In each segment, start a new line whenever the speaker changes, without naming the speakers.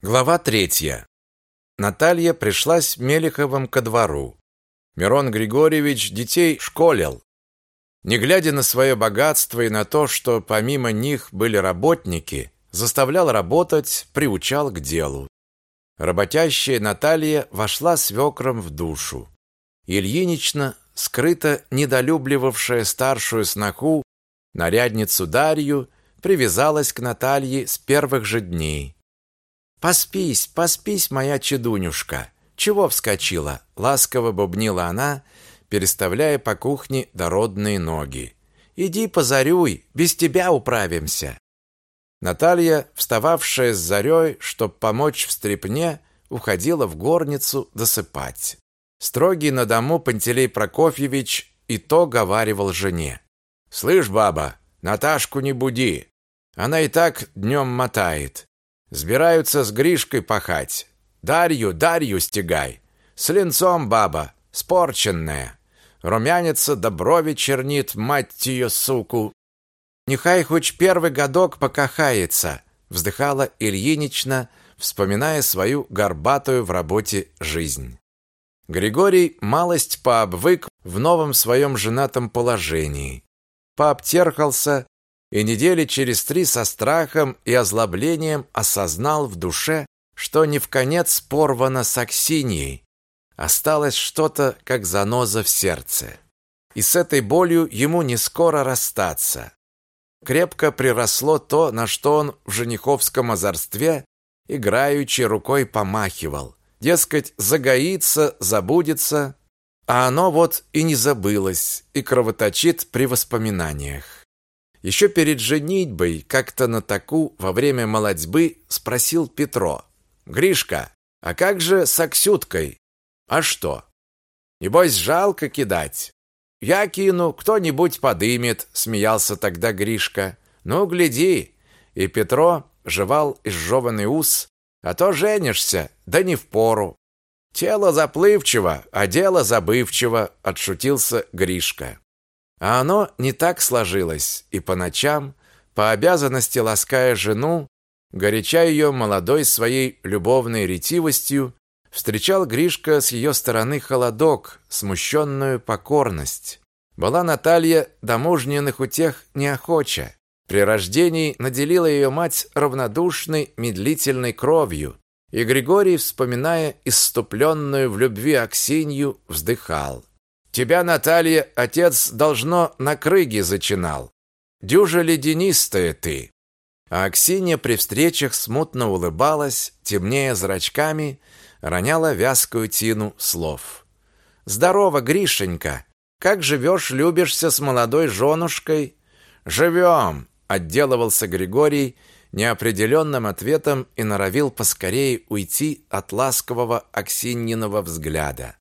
Глава третья. Наталья пришла с Мелиховым ко двору. Мирон Григорьевич детей школил. Не глядя на свое богатство и на то, что помимо них были работники, заставлял работать, приучал к делу. Работящая Наталья вошла свекром в душу. Ильинична, скрыто недолюбливавшая старшую сноху, нарядницу Дарью, привязалась к Наталье с первых же дней. Поспись, поспись, моя чедунюшка. Чего вскочила? ласково бубнила она, переставляя по кухне дородные ноги. Иди позарюй, без тебя управимся. Наталья, встававшая с зарей, чтоб помочь в стрепне, уходила в горницу досыпать. Строгий на дому Пантелей Прокофьевич и то говаривал жене: "Слышь, баба, Наташку не буди. Она и так днем мотает. Сбираются с Гришкой пахать. Дарью, Дарью стегай. С линцом баба, спорченная. Румянится да брови чернит, мать ее, суку. Нехай хоть первый годок покахается, вздыхала Ильинична, вспоминая свою горбатую в работе жизнь. Григорий малость пообвык в новом своем женатом положении. Пообтерхался и недели через три со страхом и озлоблением осознал в душе, что не в конец порвано с Аксиньей. Осталось что-то, как заноза в сердце. И с этой болью ему не скоро расстаться. Крепко приросло то, на что он в жениховском озорстве играючи рукой помахивал. Дескать, загоится, забудется, а оно вот и не забылось, и кровоточит при воспоминаниях. Еще перед женитьбой, как-то на таку во время молодьбы спросил Петро: "Гришка, а как же с Аксюткой? А что? Небось жалко кидать. Я кину, кто-нибудь подымет", смеялся тогда Гришка. "Ну гляди". И Петро жевал изжеванный ус, "А то женишься, да не в пору. Тело заплывчиво, а дело забывчиво", отшутился Гришка. А оно не так сложилось, и по ночам, по обязанности лаская жену, горяча ее молодой своей любовной ретивостью, встречал Гришка с ее стороны холодок, смущенную покорность. Была Наталья до утех неохоча. При рождении наделила ее мать равнодушной, медлительной кровью, и Григорий, вспоминая исступленную в любви Аксинью, вздыхал. Тебя, Наталья, отец должно на крыге зачинал. Дюжа ледянистая ты. А Аксинья при встречах смутно улыбалась, темнее зрачками, роняла вязкую тину слов. Здорово, Гришенька. Как живешь, любишься с молодой женушкой? Живем, отделывался Григорий неопределенным ответом и норовил поскорее уйти от ласкового Аксиньиного взгляда.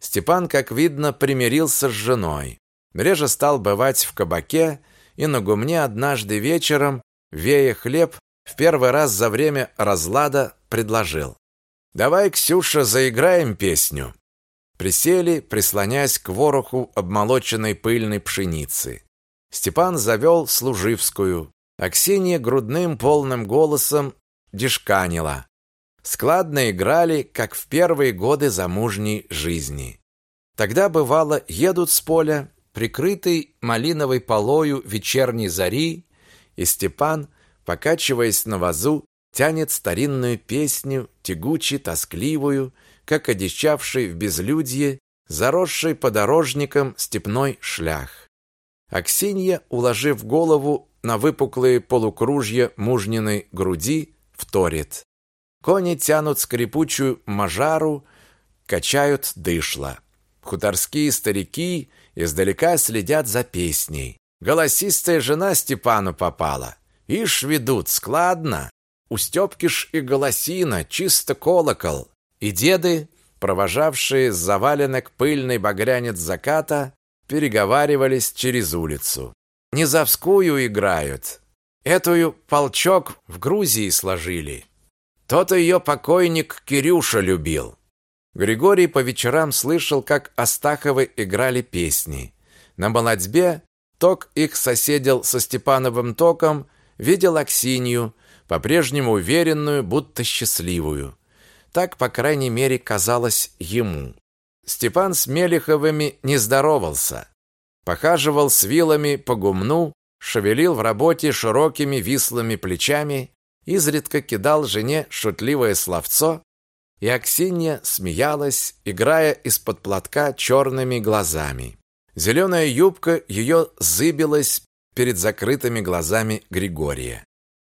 Степан, как видно, примирился с женой. Реже стал бывать в кабаке, и на гумне однажды вечером, вея хлеб, в первый раз за время разлада предложил. «Давай, Ксюша, заиграем песню». Присели, прислонясь к вороху обмолоченной пыльной пшеницы. Степан завел служивскую. Аксинья грудным полным голосом дешканила. Складно играли, как в первые годы замужней жизни. Тогда бывало, едут с поля, прикрытый малиновой полою вечерней зари, и Степан, покачиваясь на вазу, тянет старинную песню, тягуче тоскливую, как одичавший в безлюдье, заросший подорожником степной шлях. Аксинья, уложив голову на выпуклые полукружья мужниной груди, вторит. Кони тянут скрипучую мажару, качают дышло. Хуторские старики издалека следят за песней. Голосистая жена Степану попала. Ишь ведут, складно. У Степки ж и голосина, чисто колокол. И деды, провожавшие с заваленок пыльный багрянец заката, переговаривались через улицу. Низовскую играют. Этую полчок в Грузии сложили. То-то ее покойник Кирюша любил. Григорий по вечерам слышал, как Астаховы играли песни. На молодьбе Ток их соседил со Степановым Током, видел Аксинью, по-прежнему уверенную, будто счастливую. Так, по крайней мере, казалось ему. Степан с Мелиховыми не здоровался. Похаживал с вилами по гумну, шевелил в работе широкими вислыми плечами, изредка кидал жене шутливое словцо, и Аксинья смеялась, играя из-под платка черными глазами. Зеленая юбка ее зыбилась перед закрытыми глазами Григория.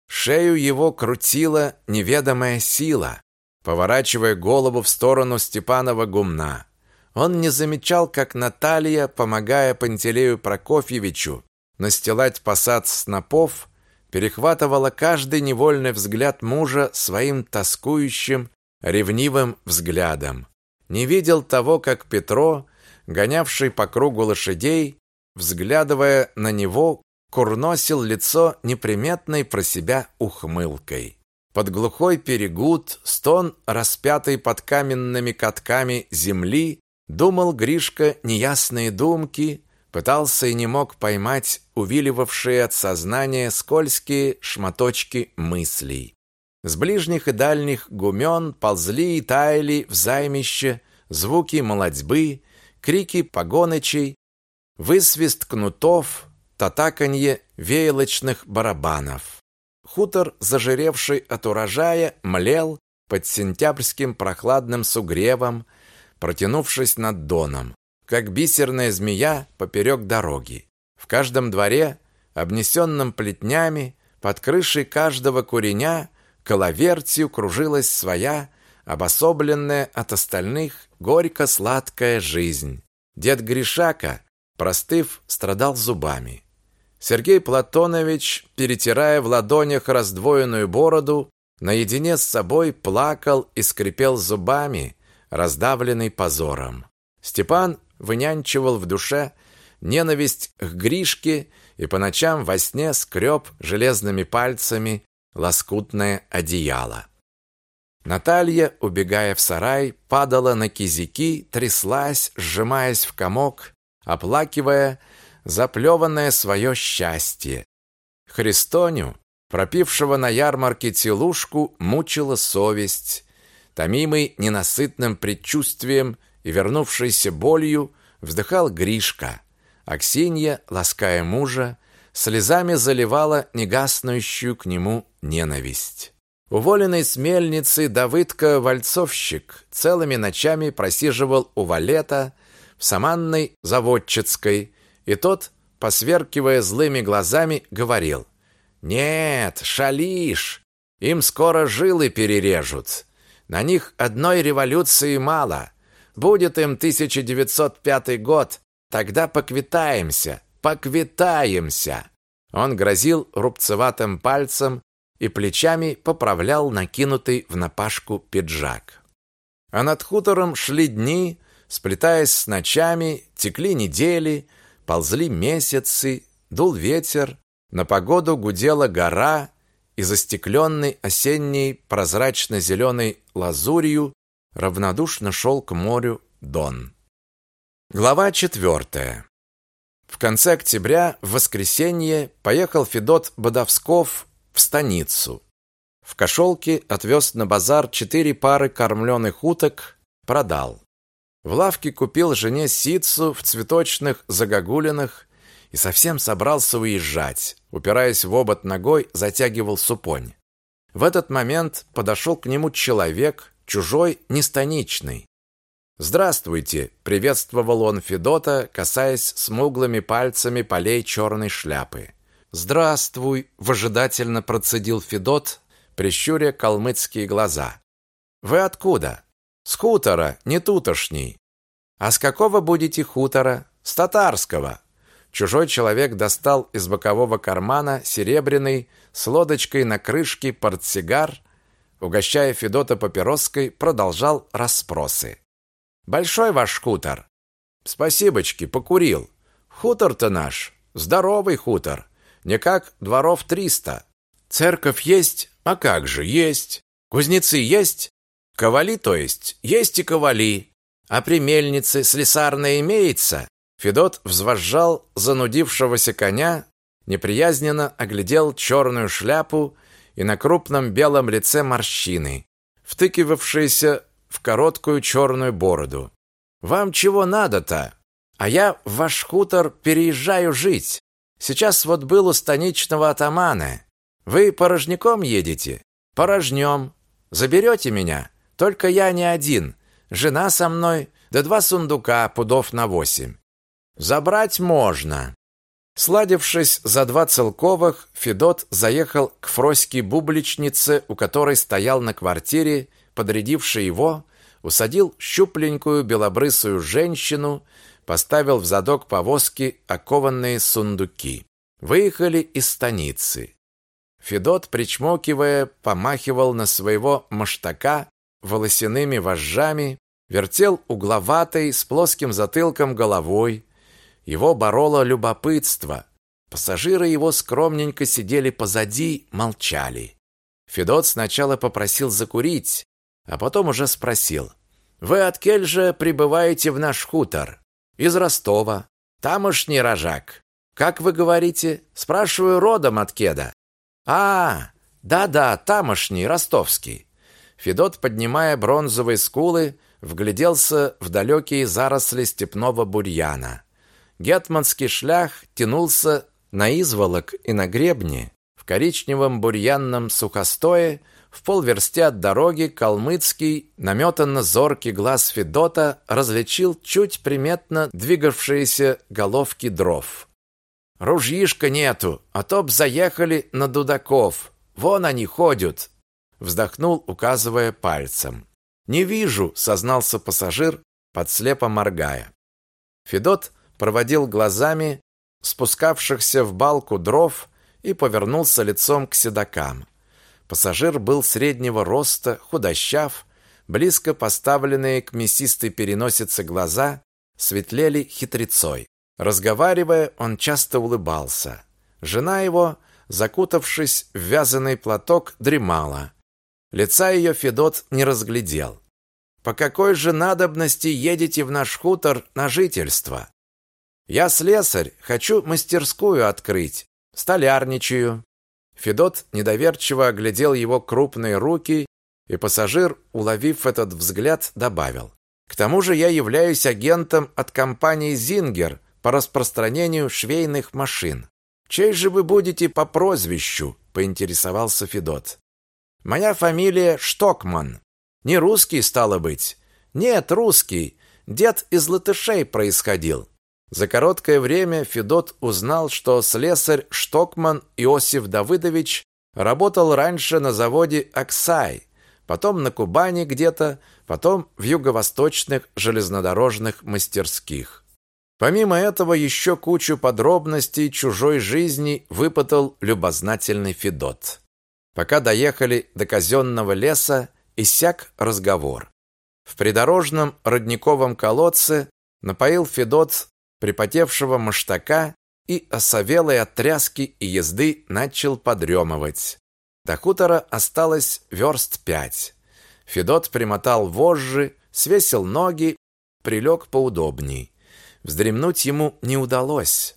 Шею его крутила неведомая сила, поворачивая голову в сторону Степанова гумна. Он не замечал, как Наталья, помогая Пантелею Прокофьевичу настилать посад снопов, перехватывала каждый невольный взгляд мужа своим тоскующим, ревнивым взглядом. Не видел того, как Петро, гонявший по кругу лошадей, взглядывая на него, курносил лицо неприметной про себя ухмылкой. Под глухой перегуд, стон, распятый под каменными катками земли, думал Гришка неясные думки, пытался и не мог поймать увиливавшие от сознания скользкие шматочки мыслей. С ближних и дальних гумен ползли и таяли в займище звуки молодьбы, крики погонычей, высвист кнутов, татаканье веялочных барабанов. Хутор, зажиревший от урожая, млел под сентябрьским прохладным сугревом, протянувшись над доном, как бисерная змея поперек дороги. В каждом дворе, обнесенном плетнями, под крышей каждого куреня, коловертью кружилась своя, обособленная от остальных, горько-сладкая жизнь. Дед Гришака, простыв, страдал зубами. Сергей Платонович, перетирая в ладонях раздвоенную бороду, наедине с собой плакал и скрипел зубами, раздавленный позором. Степан вынянчивал в душе ненависть к Гришке и по ночам во сне скреб железными пальцами лоскутное одеяло. Наталья, убегая в сарай, падала на кизики, тряслась, сжимаясь в комок, оплакивая заплеванное свое счастье. Христоню, пропившего на ярмарке телушку, мучила совесть. Томимый ненасытным предчувствием и вернувшейся болью, вздыхал Гришка. Аксинья, лаская мужа, слезами заливала негаснущую к нему ненависть. Уволенный с мельницы Давыдка-вальцовщик целыми ночами просиживал у валета в саманной заводчицкой, и тот, посверкивая злыми глазами, говорил, «Нет, шалишь, им скоро жилы перережут. На них одной революции мало. Будет им 1905 год, тогда поквитаемся, поквитаемся!» Он грозил рубцеватым пальцем и плечами поправлял накинутый в напашку пиджак. А над хутором шли дни, сплетаясь с ночами, текли недели, ползли месяцы, дул ветер, на погоду гудела гора, и застекленный осенней прозрачно-зеленой лазурью равнодушно шел к морю Дон. Глава четвертая. В конце октября, в воскресенье, поехал Федот Бодовсков в станицу. В кошелке отвез на базар четыре пары кормленых уток, продал. В лавке купил жене ситцу в цветочных загогулинах и совсем собрался уезжать. Упираясь в обод ногой, затягивал супонь. В этот момент подошел к нему человек, чужой, нестаничный. «Здравствуйте!» – приветствовал он Федота, касаясь смуглыми пальцами полей черной шляпы. «Здравствуй!» – выжидательно процедил Федот, прищуря калмыцкие глаза. «Вы откуда?» «С хутора, не тутошний». «А с какого будете хутора?» «С татарского». Чужой человек достал из бокового кармана серебряный с лодочкой на крышке портсигар, угощая Федота папироской, продолжал расспросы. Большой ваш хутор? Спасибочки, покурил. Хутор-то наш, здоровый хутор. Не как дворов триста. Церковь есть? А как же, есть. Кузнецы есть? Ковали, то есть? Есть и ковали. А при мельнице слесарная имеется? Федот взвозжал занудившегося коня, неприязненно оглядел черную шляпу и на крупном белом лице морщины, втыкивавшиеся в короткую черную бороду. «Вам чего надо-то? А я в ваш хутор переезжаю жить. Сейчас вот был у станичного атамана. Вы порожняком едете? Порожнем. Заберете меня? Только я не один. Жена со мной, да два сундука пудов на восемь. Забрать можно. Сладившись за два целковых, Федот заехал к Фроське бубличнице, у которой стоял на квартире, подрядивший его, усадил щупленькую белобрысую женщину, поставил в задок повозки окованные сундуки. Выехали из станицы. Федот, причмокивая, помахивал на своего маштака волосяными вожжами, вертел угловатой с плоским затылком головой, его бороло любопытство. Пассажиры его скромненько сидели позади, молчали. Федот сначала попросил закурить, а потом уже спросил. «Вы от кель же прибываете в наш хутор?» «Из Ростова. Тамошний рожак. Как вы говорите?» «Спрашиваю, родом от кеда?» «А, да-да, тамошний, ростовский». Федот, поднимая бронзовые скулы, вгляделся в далекие заросли степного бурьяна. Гетманский шлях тянулся на изволок и на гребне, в коричневом бурьянном сухостое, в полверсте от дороги калмыцкий, наметанно зоркий глаз Федота различил чуть приметно двигавшиеся головки дров. «Ружьишка нету, а то б заехали на дудаков. Вон они ходят!» Вздохнул, указывая пальцем. «Не вижу», — сознался пассажир, подслепо моргая. Федот проводил глазами спускавшихся в балку дров и повернулся лицом к седакам. Пассажир был среднего роста, худощав, близко поставленные к мясистой переносице глаза светлели хитрецой. Разговаривая, он часто улыбался. Жена его, закутавшись в вязаный платок, дремала. Лица ее Федот не разглядел. «По какой же надобности едете в наш хутор на жительство?» Я слесарь, хочу мастерскую открыть. Столярничаю. Федот недоверчиво оглядел его крупные руки, и пассажир, уловив этот взгляд, добавил: "К тому же я являюсь агентом от компании Зингер по распространению швейных машин. Чей же вы будете по прозвищу?" поинтересовался Федот. "Моя фамилия Штокман. Не русский стало быть. Нет, русский. Дед из латышей происходил. За короткое время Федот узнал, что слесарь Штокман Иосиф Давыдович работал раньше на заводе «Аксай», потом на Кубани где-то, потом в юго-восточных железнодорожных мастерских. Помимо этого еще кучу подробностей чужой жизни выпытал любознательный Федот. Пока доехали до казенного леса, иссяк разговор. В придорожном родниковом колодце напоил Федот припотевшего маштака и осовелой от тряски и езды начал подремывать. До хутора осталось верст пять. Федот примотал вожжи, свесил ноги, прилег поудобней. Вздремнуть ему не удалось.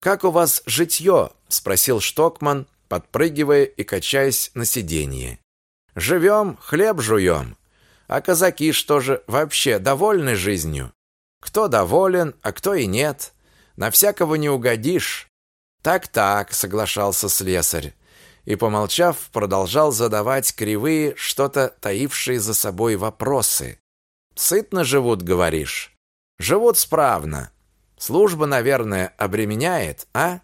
«Как у вас житье?» – спросил Штокман, подпрыгивая и качаясь на сиденье. «Живем, хлеб жуем. А казаки что же, вообще довольны жизнью?» Кто доволен, а кто и нет. На всякого не угодишь. Так-так, соглашался слесарь. И, помолчав, продолжал задавать кривые, что-то таившие за собой вопросы. Сытно живут, говоришь? Живут справно. Служба, наверное, обременяет, а?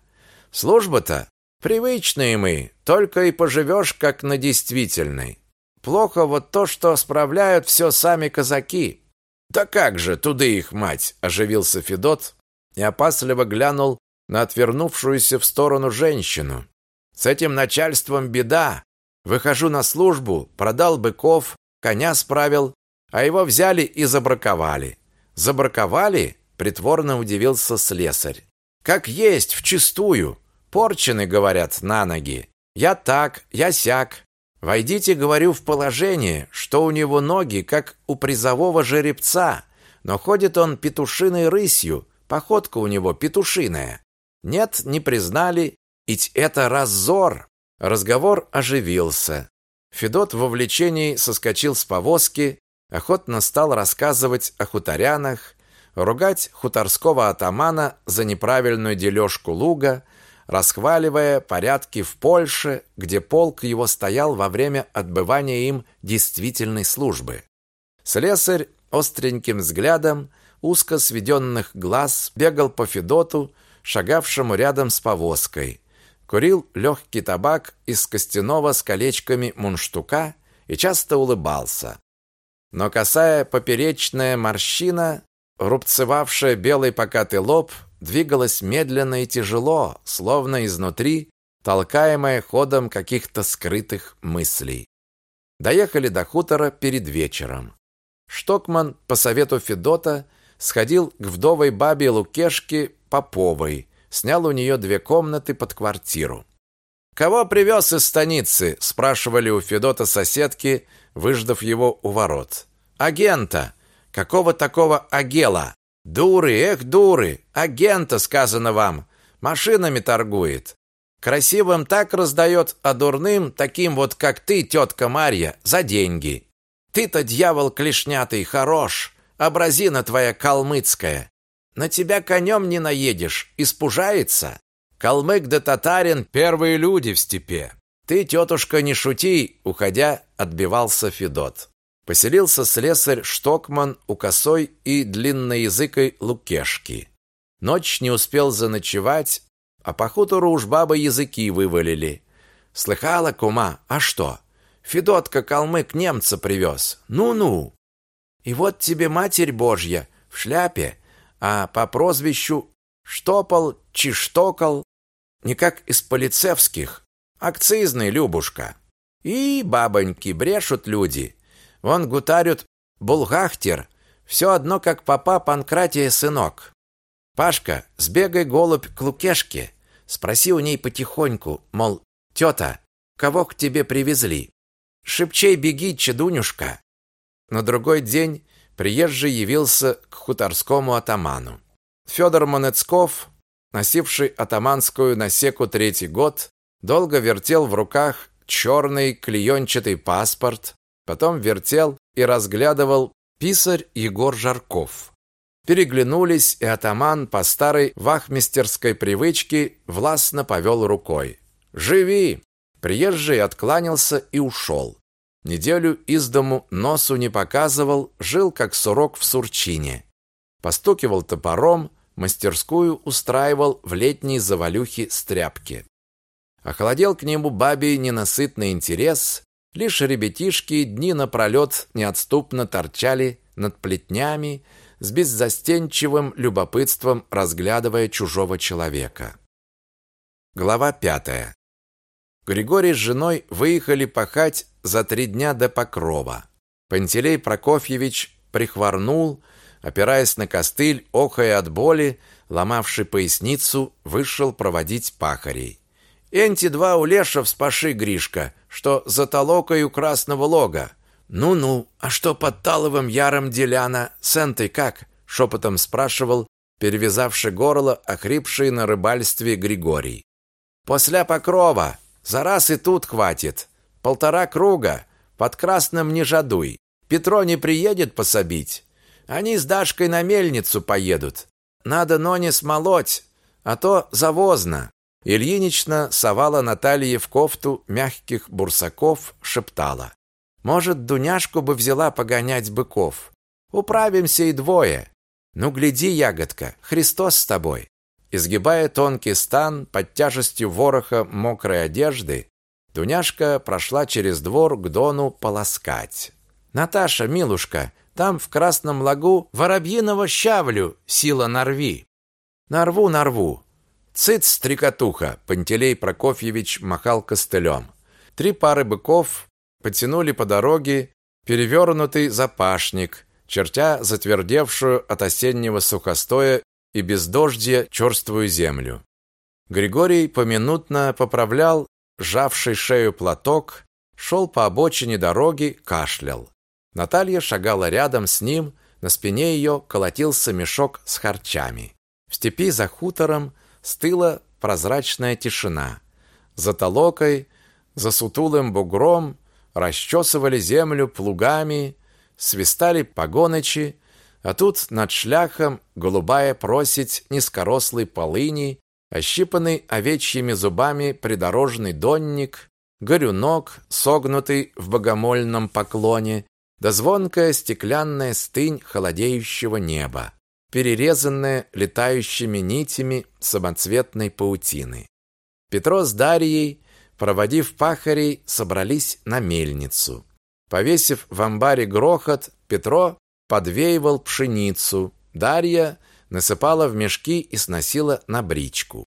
Служба-то привычные мы, только и поживешь, как на действительной. Плохо вот то, что справляют все сами казаки. Да как же, туды их мать, оживился Федот и опасливо глянул на отвернувшуюся в сторону женщину. С этим начальством беда. Выхожу на службу, продал быков, коня справил, а его взяли и забраковали. Забраковали? Притворно удивился слесарь. Как есть, вчистую. Порчены, говорят, на ноги. Я так, я сяк. Войдите, говорю, в положение, что у него ноги, как у призового жеребца, но ходит он петушиной рысью, походка у него петушиная. Нет, не признали, ведь это раззор. Разговор оживился. Федот в вовлечении соскочил с повозки, охотно стал рассказывать о хуторянах, ругать хуторского атамана за неправильную дележку луга, расхваливая порядки в Польше, где полк его стоял во время отбывания им действительной службы. Слесарь остреньким взглядом узко сведенных глаз бегал по Федоту, шагавшему рядом с повозкой. Курил легкий табак из костяного с колечками мундштука и часто улыбался. Но косая поперечная морщина, рубцевавшая белый покатый лоб, двигалась медленно и тяжело, словно изнутри, толкаемая ходом каких-то скрытых мыслей. Доехали до хутора перед вечером. Штокман по совету Федота сходил к вдовой бабе Лукешке Поповой, снял у нее две комнаты под квартиру. «Кого привез из станицы?» – спрашивали у Федота соседки, выждав его у ворот. «Агента! Какого такого агела? Дуры, эх, дуры! Агента, сказано вам! Машинами торгует. Красивым так раздает, а дурным, таким вот, как ты, тетка Марья, за деньги. Ты-то, дьявол клешнятый, хорош, образина твоя калмыцкая. На тебя конем не наедешь, испужается. Калмык да татарин – первые люди в степи. Ты, тетушка, не шути, уходя, отбивался Федот. Поселился слесарь Штокман у косой и длинноязыкой Лукешки. Ночь не успел заночевать, а по хутору уж бабы языки вывалили. Слыхала, кума, а что? Федотка калмык немца привез. Ну-ну. И вот тебе Матерь Божья в шляпе, а по прозвищу Штопал, Чиштокал, не как из полицевских, акцизный Любушка. И бабоньки брешут люди. Вон гутарют Булгахтер, все одно как папа Панкратия сынок. Пашка, сбегай голубь к Лукешке, спроси у ней потихоньку, мол, тета, кого к тебе привезли? Шепчей беги, чедунюшка. На другой день приезжий явился к хуторскому атаману. Федор Монецков, носивший атаманскую насеку третий год, долго вертел в руках черный клеенчатый паспорт, потом вертел и разглядывал писарь Егор Жарков. Переглянулись, и атаман по старой вахмистерской привычке властно повел рукой. «Живи!» Приезжий откланялся и ушел. Неделю из дому носу не показывал, жил как сурок в сурчине. Постукивал топором, мастерскую устраивал в летней завалюхе стряпки. Охладел к нему бабий ненасытный интерес, лишь ребятишки дни напролет неотступно торчали над плетнями, с беззастенчивым любопытством разглядывая чужого человека. Глава пятая. Григорий с женой выехали пахать за три дня до Покрова. Пантелей Прокофьевич прихворнул, опираясь на костыль, охая от боли, ломавший поясницу, вышел проводить пахарей. «Энти два улеша вспаши, Гришка, что за толокою красного лога». «Ну-ну, а что под Таловым яром деляна? Сентой как?» — шепотом спрашивал, перевязавший горло, охрипший на рыбальстве Григорий. «После Покрова!» За раз и тут хватит. Полтора круга. Под красным не жадуй. Петро не приедет пособить. Они с Дашкой на мельницу поедут. Надо ноне смолоть, а то завозно. Ильинична совала Наталье в кофту мягких бурсаков, шептала. Может, Дуняшку бы взяла погонять быков. Управимся и двое. Ну, гляди, ягодка, Христос с тобой. Изгибая тонкий стан под тяжестью вороха мокрой одежды, Дуняшка прошла через двор к Дону полоскать. «Наташа, милушка, там в Красном лагу воробьиного щавлю сила нарви». «Нарву, нарву». «Цыц, стрекотуха!» Пантелей Прокофьевич махал костылем. Три пары быков потянули по дороге перевернутый запашник, чертя затвердевшую от осеннего сухостоя и бездождья черствую землю. Григорий поминутно поправлял сжавший шею платок, шел по обочине дороги, кашлял. Наталья шагала рядом с ним, на спине ее колотился мешок с харчами. В степи за хутором стыла прозрачная тишина. За толокой за сутулым бугром расчесывали землю плугами, свистали погонычи, а тут над шляхом голубая просить низкорослой полыни, ощипанный овечьими зубами придорожный донник, горюнок, согнутый в богомольном поклоне, да звонкая стеклянная стынь холодеющего неба, перерезанная летающими нитями самоцветной паутины. Петро с Дарьей, проводив пахарей, собрались на мельницу. Повесив в амбаре грохот, Петро подвеивал пшеницу, Дарья насыпала в мешки и сносила на бричку.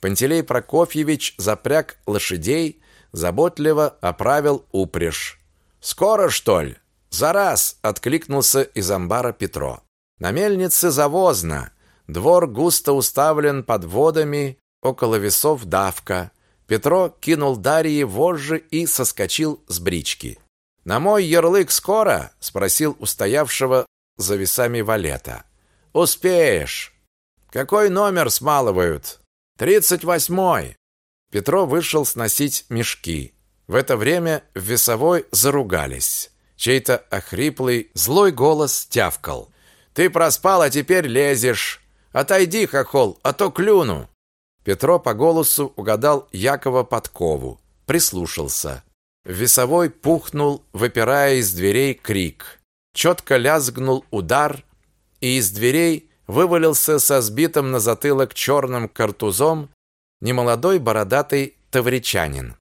Пантелей Прокофьевич запряг лошадей, заботливо оправил упряжь. «Скоро, что ли?» «За раз!» — откликнулся из амбара Петро. На мельнице завозно. Двор густо уставлен подводами, около весов давка. Петро кинул Дарье вожжи и соскочил с брички. «На мой ярлык скоро?» — спросил устоявшего за весами валета. «Успеешь». «Какой номер смалывают?» «Тридцать восьмой». Петро вышел сносить мешки. В это время в весовой заругались. Чей-то охриплый, злой голос тявкал. «Ты проспал, а теперь лезешь. Отойди, хохол, а то клюну». Петро по голосу угадал Якова Подкову. Прислушался. Весовой пухнул, выпирая из дверей крик. Четко лязгнул удар, и из дверей вывалился со сбитым на затылок черным картузом немолодой бородатый тавричанин.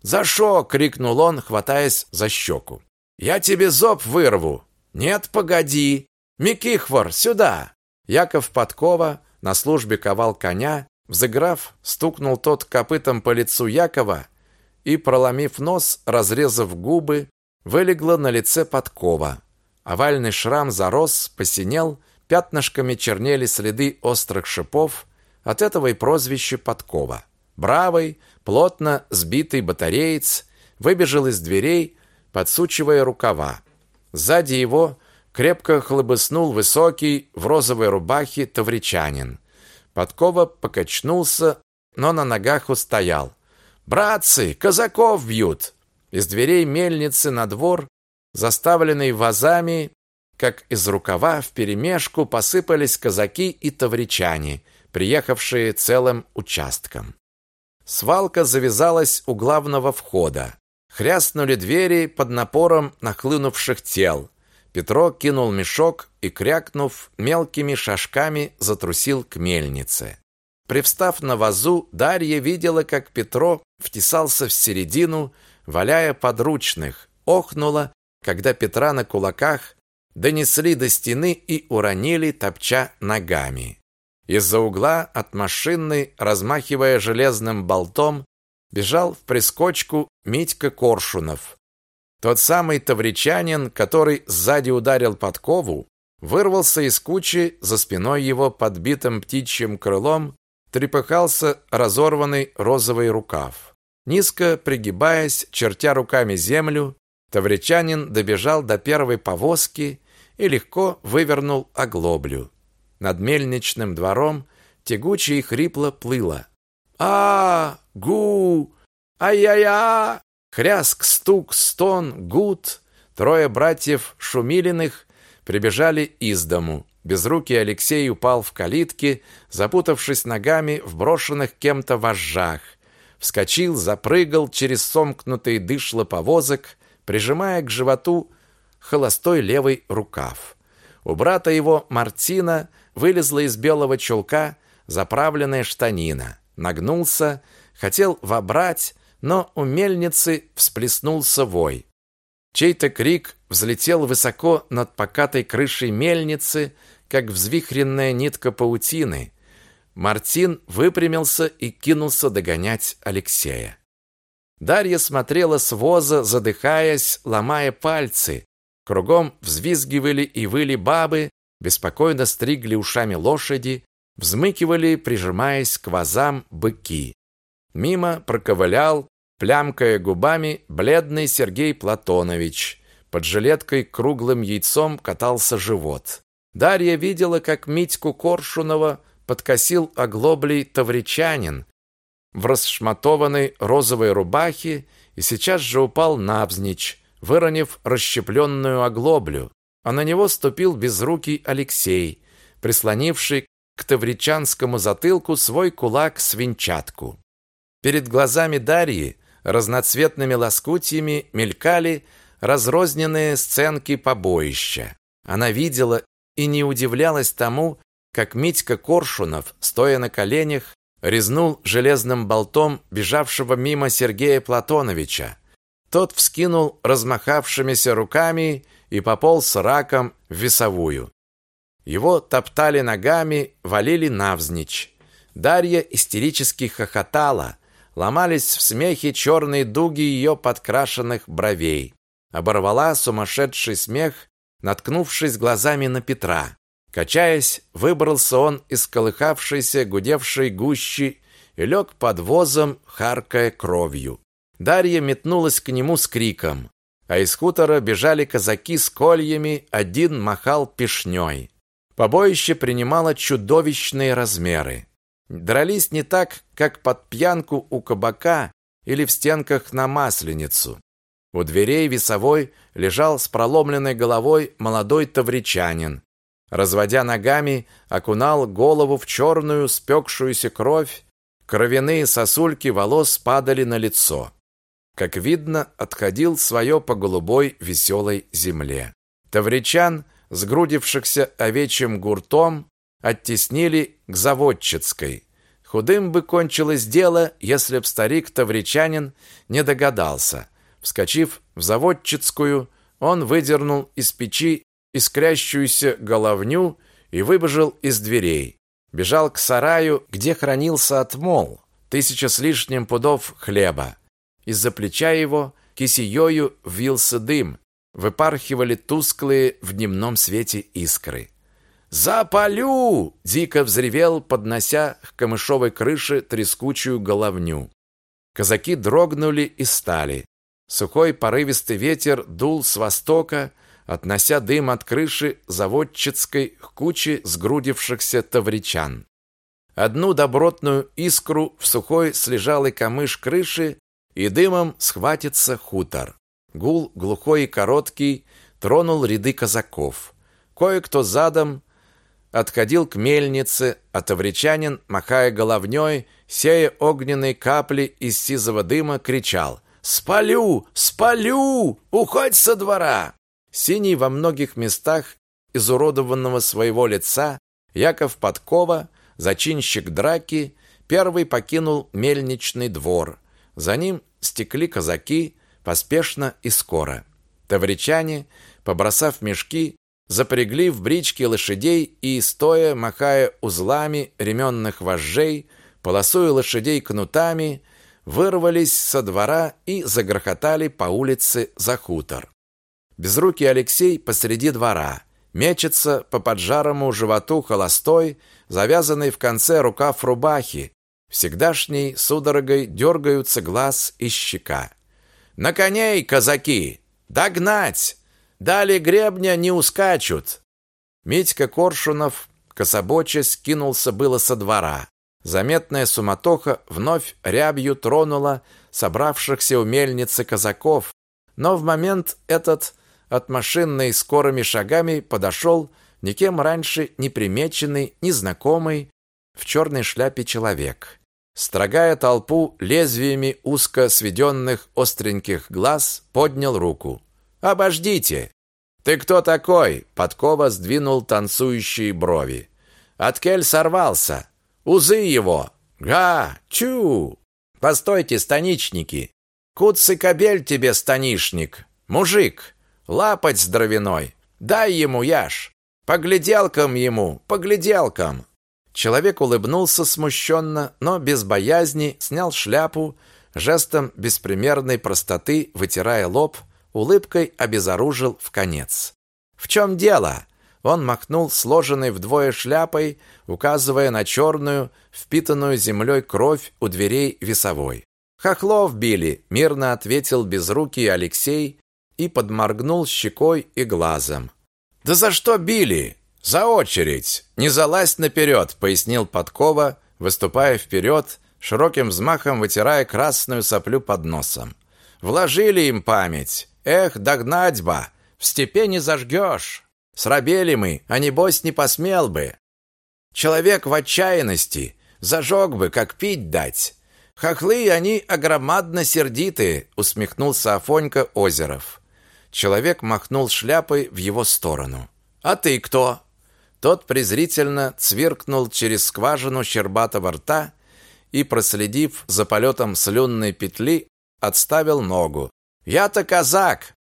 «За шо?» — крикнул он, хватаясь за щеку. «Я тебе зоб вырву!» «Нет, погоди! Микихвор, сюда!» Яков Подкова на службе ковал коня Взыграв, стукнул тот копытом по лицу Якова и, проломив нос, разрезав губы, вылегла на лице подкова. Овальный шрам зарос, посинел, пятнышками чернели следы острых шипов, от этого и прозвище подкова. Бравый, плотно сбитый батареец выбежал из дверей, подсучивая рукава. Сзади его крепко хлобыснул высокий в розовой рубахе тавричанин. Подкова покачнулся, но на ногах устоял. «Братцы, казаков бьют!» Из дверей мельницы на двор, заставленный вазами, как из рукава вперемешку посыпались казаки и тавричане, приехавшие целым участком. Свалка завязалась у главного входа. Хряснули двери под напором нахлынувших тел. Петро кинул мешок и, крякнув, мелкими шажками затрусил к мельнице. Привстав на вазу, Дарья видела, как Петро втесался в середину, валяя подручных, охнула, когда Петра на кулаках донесли до стены и уронили, топча ногами. Из-за угла от машины, размахивая железным болтом, бежал в прискочку Митька Коршунов. Тот самый тавричанин, который сзади ударил подкову, вырвался из кучи, за спиной его подбитым птичьим крылом трепыхался разорванный розовый рукав. Низко пригибаясь, чертя руками землю, тавричанин добежал до первой повозки и легко вывернул оглоблю. Над мельничным двором тягуче и хрипло плыло. а Гу! Ай-яй-я! Хряск, стук, стон, гуд. Трое братьев Шумилиных прибежали из дому. Безрукий Алексей упал в калитке, запутавшись ногами в брошенных кем-то вожжах. Вскочил, запрыгал через сомкнутые дышло повозок, прижимая к животу холостой левый рукав. У брата его Мартина вылезла из белого чулка заправленная штанина. Нагнулся, хотел вобрать, но у мельницы всплеснулся вой. Чей-то крик взлетел высоко над покатой крышей мельницы, как взвихренная нитка паутины. Мартин выпрямился и кинулся догонять Алексея. Дарья смотрела с воза, задыхаясь, ломая пальцы. Кругом взвизгивали и выли бабы, беспокойно стригли ушами лошади, взмыкивали, прижимаясь к вазам быки. Мимо проковылял, плямкая губами, бледный Сергей Платонович. Под жилеткой круглым яйцом катался живот. Дарья видела, как Митьку Коршунова подкосил оглоблей тавричанин в расшматованной розовой рубахе и сейчас же упал навзничь, выронив расщепленную оглоблю, а на него ступил безрукий Алексей, прислонивший к тавричанскому затылку свой кулак-свинчатку. Перед глазами Дарьи разноцветными лоскутьями мелькали разрозненные сценки побоища. Она видела и не удивлялась тому, как Митька Коршунов, стоя на коленях, резнул железным болтом бежавшего мимо Сергея Платоновича. Тот вскинул размахавшимися руками и пополз раком в весовую. Его топтали ногами, валили навзничь. Дарья истерически хохотала, ломались в смехе черные дуги ее подкрашенных бровей. Оборвала сумасшедший смех, наткнувшись глазами на Петра. Качаясь, выбрался он из колыхавшейся, гудевшей гущи и лег под возом, харкая кровью. Дарья метнулась к нему с криком, а из хутора бежали казаки с кольями, один махал пешней. Побоище принимало чудовищные размеры. Дрались не так, как под пьянку у кабака или в стенках на Масленицу. У дверей весовой лежал с проломленной головой молодой тавричанин, разводя ногами, окунал голову в черную спекшуюся кровь, кровяные сосульки волос падали на лицо. Как видно, отходил свое по голубой веселой земле. Тавричан, сгрудившихся овечьим гуртом, оттеснили к заводчицкой. Худым бы кончилось дело, если б старик тавричанин не догадался. Вскочив в заводчицкую, он выдернул из печи искрящуюся головню и выбежал из дверей. Бежал к сараю, где хранился отмол, тысяча с лишним пудов хлеба. Из-за плеча его кисеёю вился дым, выпархивали тусклые в дневном свете искры. «Запалю!» — дико взревел, поднося к камышовой крыше трескучую головню. Казаки дрогнули и стали. Сухой порывистый ветер дул с востока, относя дым от крыши заводчицкой к куче сгрудившихся тавричан. Одну добротную искру в сухой слежалый камыш крыши, и дымом схватится хутор. Гул глухой и короткий тронул ряды казаков. Кое-кто задом отходил к мельнице, а тавричанин, махая головней, сея огненные капли из сизого дыма, кричал «Спалю! Спалю! Уходь со двора!» Синий во многих местах изуродованного своего лица, Яков Подкова, зачинщик драки, первый покинул мельничный двор. За ним стекли казаки поспешно и скоро. Тавричане, побросав мешки, запрягли в брички лошадей и, стоя, махая узлами ременных вожжей, полосуя лошадей кнутами, вырвались со двора и загрохотали по улице за хутор. Безрукий Алексей посреди двора. Мечется по поджарому животу холостой, завязанный в конце рукав рубахи. Всегдашней судорогой дергаются глаз и щека. «На коней, казаки! Догнать! Дали гребня не ускачут!» Митька Коршунов, кособоче, скинулся было со двора. Заметная суматоха вновь рябью тронула собравшихся у мельницы казаков, но в момент этот от машинной скорыми шагами подошел никем раньше не примеченный, незнакомый в черной шляпе человек. Строгая толпу лезвиями узко сведенных остреньких глаз, поднял руку. «Обождите!» «Ты кто такой?» Подкова сдвинул танцующие брови. «Откель сорвался! Узы его! Га! Чу! Постойте, станичники! Куцый кобель тебе, станишник! Мужик! Лапать здоровяной. Дай ему, Яш. Погляделкам ему, погляделкам. Человек улыбнулся смущенно, но без боязни, снял шляпу, жестом беспримерной простоты, вытирая лоб, улыбкой обезоружил в конец. «В чем дело?» Он махнул сложенной вдвое шляпой, указывая на черную, впитанную землей кровь у дверей весовой. «Хохлов били», — мирно ответил безрукий Алексей, и подморгнул щекой и глазом. «Да за что били? За очередь! Не залазь наперед!» — пояснил Подкова, выступая вперед, широким взмахом вытирая красную соплю под носом. Вложили им память. Эх, догнать бы! В степи не зажгешь. Срабели мы, а небось не посмел бы. Человек в отчаянности зажег бы, как пить дать. Хохлы они огромадно сердитые, усмехнулся Афонька Озеров. Человек махнул шляпой в его сторону. А ты кто? Тот презрительно цвиркнул через скважину щербатого рта и, проследив за полетом слюнной петли, отставил ногу. «Я-то казак!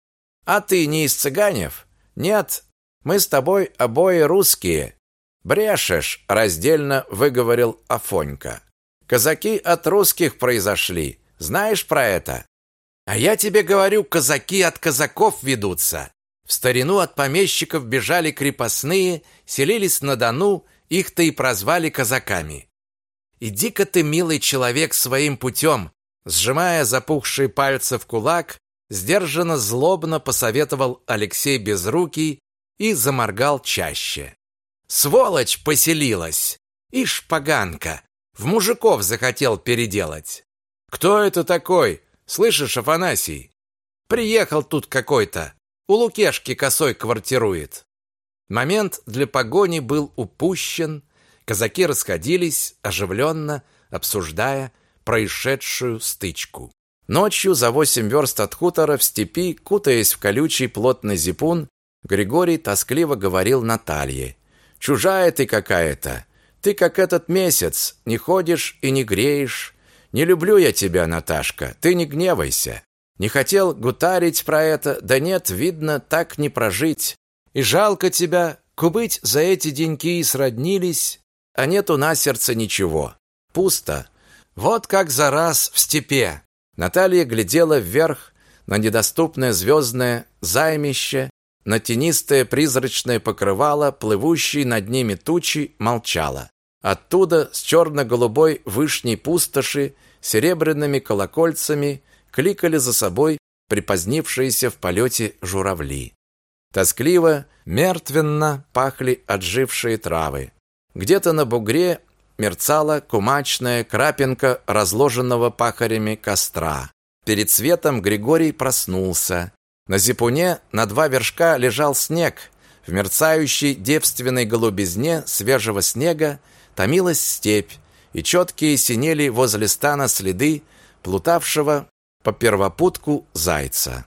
А ты не из цыганев?» «Нет, мы с тобой обои русские». «Брешешь!» – раздельно выговорил Афонька. «Казаки от русских произошли. Знаешь про это?» «А я тебе говорю, казаки от казаков ведутся. В старину от помещиков бежали крепостные, селились на Дону, их-то и прозвали казаками. Иди-ка ты, милый человек, своим путем, сжимая запухшие пальцы в кулак, сдержанно злобно посоветовал Алексей Безрукий и заморгал чаще. Сволочь поселилась! И шпаганка! В мужиков захотел переделать. Кто это такой? Слышишь, Афанасий? Приехал тут какой-то. У Лукешки косой квартирует. Момент для погони был упущен. Казаки расходились, оживленно обсуждая происшедшую стычку. Ночью за восемь верст от хутора в степи, кутаясь в колючий плотный зипун, Григорий тоскливо говорил Наталье. «Чужая ты какая-то. Ты как этот месяц, не ходишь и не греешь. Не люблю я тебя, Наташка, ты не гневайся. Не хотел гутарить про это, да нет, видно, так не прожить. И жалко тебя, кубыть за эти деньки и сроднились, а нету на сердце ничего. Пусто. Вот как за раз в степе. Наталья глядела вверх на недоступное звездное займище, на тенистое призрачное покрывало, плывущей над ними тучи, молчала. Оттуда, с черно-голубой вышней пустоши, серебряными колокольцами, кликали за собой припозднившиеся в полете журавли. Тоскливо, мертвенно пахли отжившие травы. Где-то на бугре мерцала кумачная крапинка разложенного пахарями костра. Перед светом Григорий проснулся. На зипуне на два вершка лежал снег. В мерцающей девственной голубизне свежего снега томилась степь, и четкие синели возле стана следы плутавшего по первопутку зайца.